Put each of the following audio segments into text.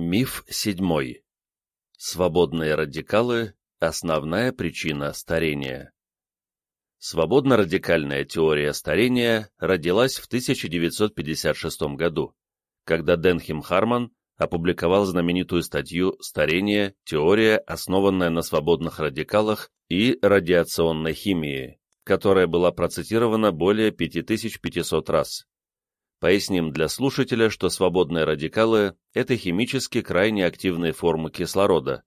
Миф седьмой. Свободные радикалы – основная причина старения. Свободно-радикальная теория старения родилась в 1956 году, когда Денхим Харман опубликовал знаменитую статью «Старение. Теория, основанная на свободных радикалах и радиационной химии», которая была процитирована более 5500 раз. Поясним для слушателя, что свободные радикалы – это химически крайне активные формы кислорода.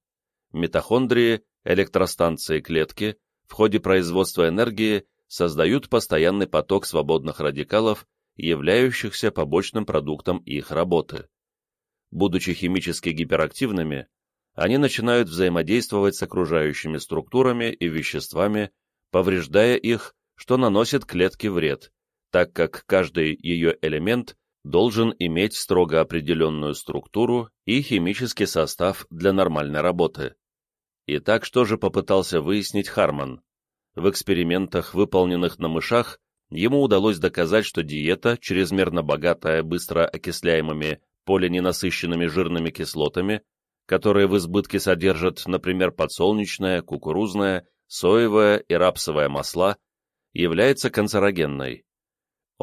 Митохондрии, электростанции клетки в ходе производства энергии создают постоянный поток свободных радикалов, являющихся побочным продуктом их работы. Будучи химически гиперактивными, они начинают взаимодействовать с окружающими структурами и веществами, повреждая их, что наносит клетке вред, так как каждый ее элемент должен иметь строго определенную структуру и химический состав для нормальной работы. Итак, что же попытался выяснить Харман? В экспериментах, выполненных на мышах, ему удалось доказать, что диета, чрезмерно богатая быстро окисляемыми полененасыщенными жирными кислотами, которые в избытке содержат, например, подсолнечное, кукурузное, соевое и рапсовое масла, является канцерогенной.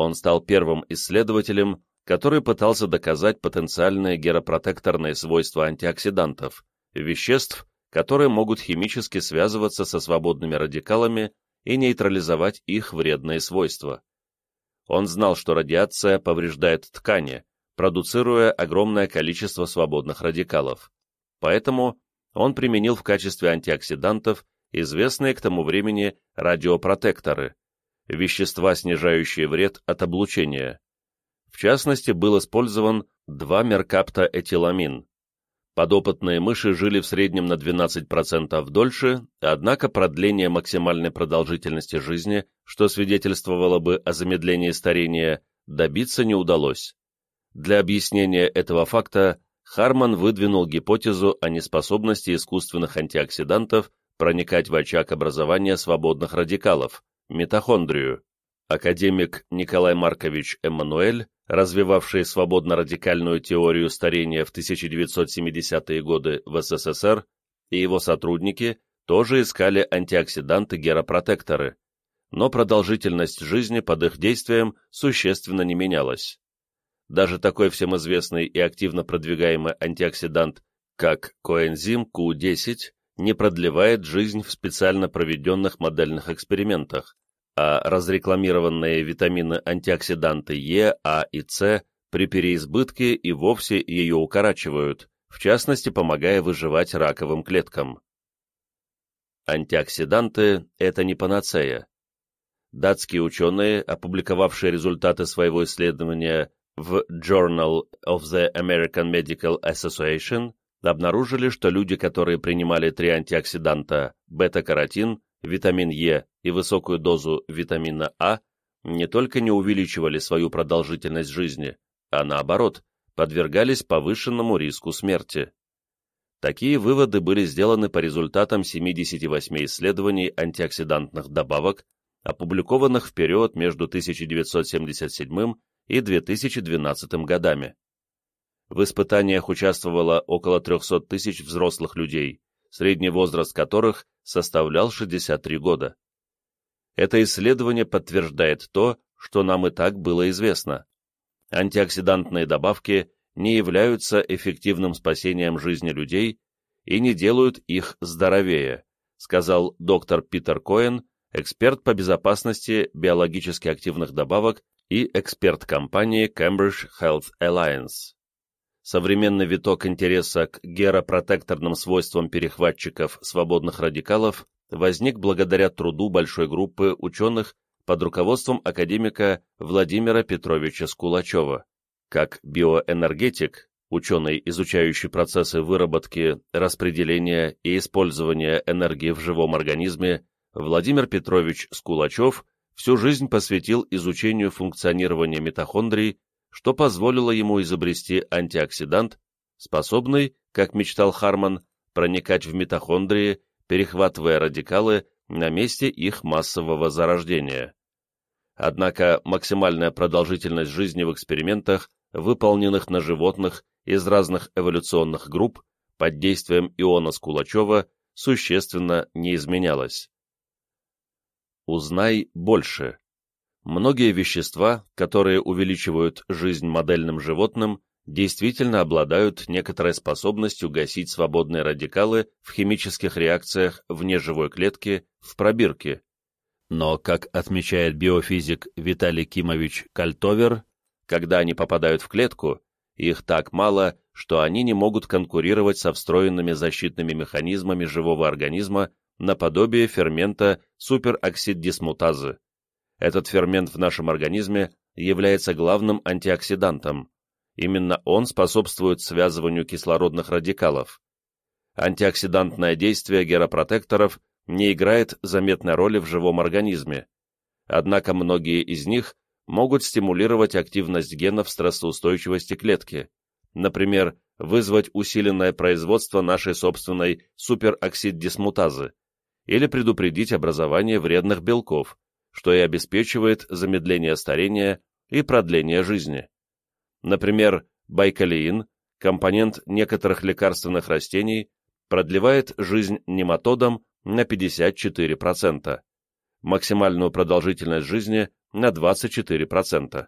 Он стал первым исследователем, который пытался доказать потенциальные геропротекторные свойства антиоксидантов, веществ, которые могут химически связываться со свободными радикалами и нейтрализовать их вредные свойства. Он знал, что радиация повреждает ткани, продуцируя огромное количество свободных радикалов. Поэтому он применил в качестве антиоксидантов известные к тому времени радиопротекторы, вещества, снижающие вред от облучения. В частности, был использован 2-меркаптоэтиламин. Подопытные мыши жили в среднем на 12% дольше, однако продление максимальной продолжительности жизни, что свидетельствовало бы о замедлении старения, добиться не удалось. Для объяснения этого факта Харман выдвинул гипотезу о неспособности искусственных антиоксидантов проникать в очаг образования свободных радикалов, митохондрию. Академик Николай Маркович Эммануэль, развивавший свободно-радикальную теорию старения в 1970-е годы в СССР, и его сотрудники тоже искали антиоксиданты-геропротекторы, но продолжительность жизни под их действием существенно не менялась. Даже такой всем известный и активно продвигаемый антиоксидант, как коэнзим Q10, не продлевает жизнь в специально проведенных модельных экспериментах, а разрекламированные витамины-антиоксиданты Е, А и С при переизбытке и вовсе ее укорачивают, в частности помогая выживать раковым клеткам. Антиоксиданты – это не панацея. Датские ученые, опубликовавшие результаты своего исследования в Journal of the American Medical Association, обнаружили, что люди, которые принимали три антиоксиданта – бета-каротин, витамин Е и высокую дозу витамина А, не только не увеличивали свою продолжительность жизни, а наоборот, подвергались повышенному риску смерти. Такие выводы были сделаны по результатам 78 исследований антиоксидантных добавок, опубликованных в период между 1977 и 2012 годами. В испытаниях участвовало около 300 тысяч взрослых людей, средний возраст которых составлял 63 года. Это исследование подтверждает то, что нам и так было известно. Антиоксидантные добавки не являются эффективным спасением жизни людей и не делают их здоровее, сказал доктор Питер Коэн, эксперт по безопасности биологически активных добавок и эксперт компании Cambridge Health Alliance современный виток интереса к геропротекторным свойствам перехватчиков свободных радикалов возник благодаря труду большой группы ученых под руководством академика Владимира Петровича Скулачева. Как биоэнергетик, ученый, изучающий процессы выработки, распределения и использования энергии в живом организме, Владимир Петрович Скулачев всю жизнь посвятил изучению функционирования митохондрий что позволило ему изобрести антиоксидант, способный, как мечтал Харман, проникать в митохондрии, перехватывая радикалы на месте их массового зарождения. Однако максимальная продолжительность жизни в экспериментах, выполненных на животных из разных эволюционных групп под действием иона Скулачева существенно не изменялась. Узнай больше. Многие вещества, которые увеличивают жизнь модельным животным, действительно обладают некоторой способностью гасить свободные радикалы в химических реакциях вне живой клетки в пробирке. Но, как отмечает биофизик Виталий Кимович Кальтовер, когда они попадают в клетку, их так мало, что они не могут конкурировать со встроенными защитными механизмами живого организма наподобие фермента супероксиддисмутазы. Этот фермент в нашем организме является главным антиоксидантом. Именно он способствует связыванию кислородных радикалов. Антиоксидантное действие геропротекторов не играет заметной роли в живом организме. Однако многие из них могут стимулировать активность генов стрессоустойчивости клетки, например, вызвать усиленное производство нашей собственной супероксиддисмутазы или предупредить образование вредных белков, что и обеспечивает замедление старения и продление жизни. Например, байкалеин, компонент некоторых лекарственных растений, продлевает жизнь нематодам на 54%, максимальную продолжительность жизни на 24%.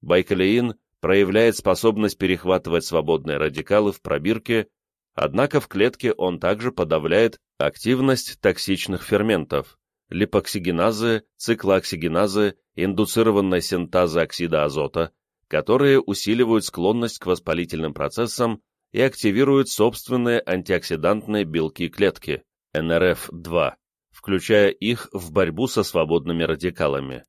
Байкалеин проявляет способность перехватывать свободные радикалы в пробирке, однако в клетке он также подавляет активность токсичных ферментов, липоксигеназы, циклооксигеназы, индуцированной синтазы оксида азота, которые усиливают склонность к воспалительным процессам и активируют собственные антиоксидантные белки клетки, НРФ-2, включая их в борьбу со свободными радикалами.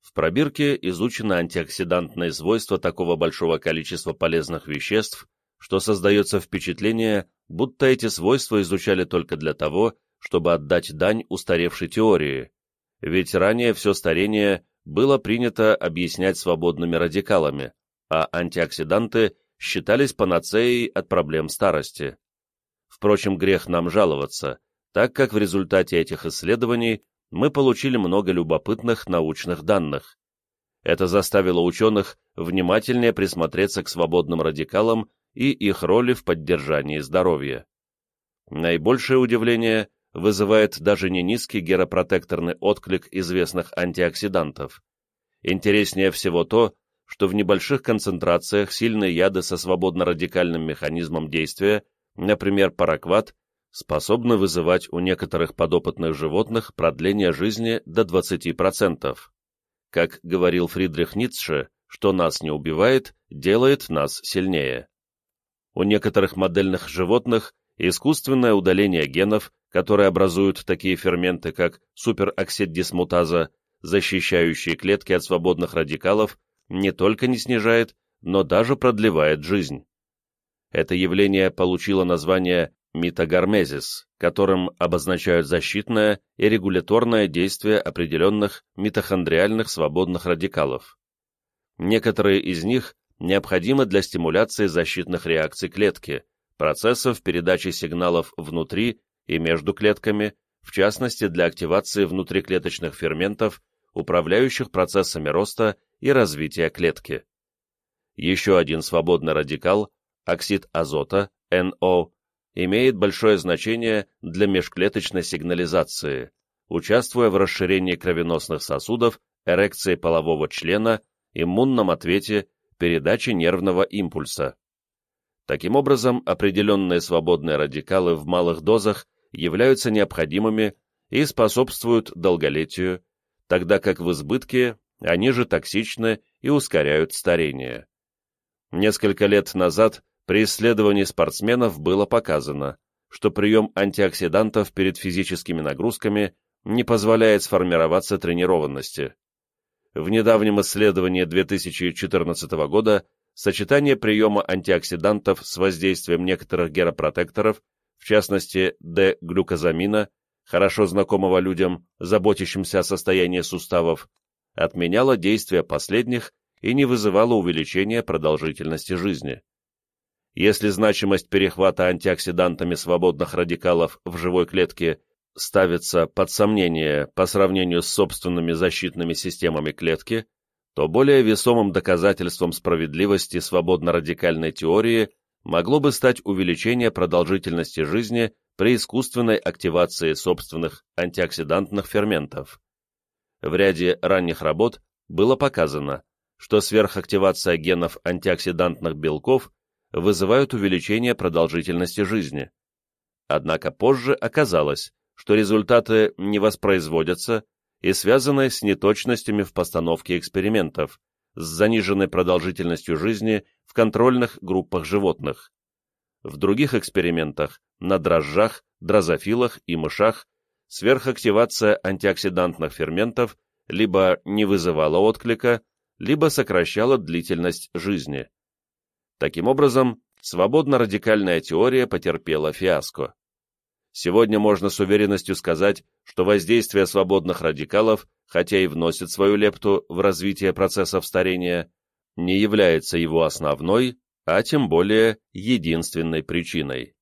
В пробирке изучено антиоксидантные свойства такого большого количества полезных веществ, что создается впечатление, будто эти свойства изучали только для того, чтобы отдать дань устаревшей теории, ведь ранее все старение было принято объяснять свободными радикалами, а антиоксиданты считались панацеей от проблем старости. Впрочем, грех нам жаловаться, так как в результате этих исследований мы получили много любопытных научных данных. Это заставило ученых внимательнее присмотреться к свободным радикалам и их роли в поддержании здоровья. Наибольшее удивление вызывает даже не низкий геропротекторный отклик известных антиоксидантов. Интереснее всего то, что в небольших концентрациях сильные яды со свободно-радикальным механизмом действия, например, паракват, способны вызывать у некоторых подопытных животных продление жизни до 20%. Как говорил Фридрих Ницше, что нас не убивает, делает нас сильнее. У некоторых модельных животных искусственное удаление генов, которые образуют такие ферменты, как супероксиддисмутаза, защищающие клетки от свободных радикалов, не только не снижает, но даже продлевает жизнь. Это явление получило название митогармезис, которым обозначают защитное и регуляторное действие определенных митохондриальных свободных радикалов. Некоторые из них необходимы для стимуляции защитных реакций клетки, процессов передачи сигналов внутри и между клетками, в частности для активации внутриклеточных ферментов, управляющих процессами роста и развития клетки. Еще один свободный радикал, оксид азота, NO, имеет большое значение для межклеточной сигнализации, участвуя в расширении кровеносных сосудов, эрекции полового члена, иммунном ответе, передаче нервного импульса. Таким образом, определенные свободные радикалы в малых дозах являются необходимыми и способствуют долголетию, тогда как в избытке они же токсичны и ускоряют старение. Несколько лет назад при исследовании спортсменов было показано, что прием антиоксидантов перед физическими нагрузками не позволяет сформироваться тренированности. В недавнем исследовании 2014 года сочетание приема антиоксидантов с воздействием некоторых геропротекторов, в частности D-глюкозамина, хорошо знакомого людям, заботящимся о состоянии суставов, отменяло действие последних и не вызывало увеличения продолжительности жизни. Если значимость перехвата антиоксидантами свободных радикалов в живой клетке ставится под сомнение по сравнению с собственными защитными системами клетки, то более весомым доказательством справедливости свободно-радикальной теории могло бы стать увеличение продолжительности жизни при искусственной активации собственных антиоксидантных ферментов. В ряде ранних работ было показано, что сверхактивация генов антиоксидантных белков вызывают увеличение продолжительности жизни. Однако позже оказалось, что результаты не воспроизводятся и связаны с неточностями в постановке экспериментов, с заниженной продолжительностью жизни в контрольных группах животных. В других экспериментах на дрожжах, дрозофилах и мышах сверхактивация антиоксидантных ферментов либо не вызывала отклика, либо сокращала длительность жизни. Таким образом, свободно-радикальная теория потерпела фиаско. Сегодня можно с уверенностью сказать, что воздействие свободных радикалов, хотя и вносит свою лепту в развитие процессов старения, не является его основной, а тем более единственной причиной.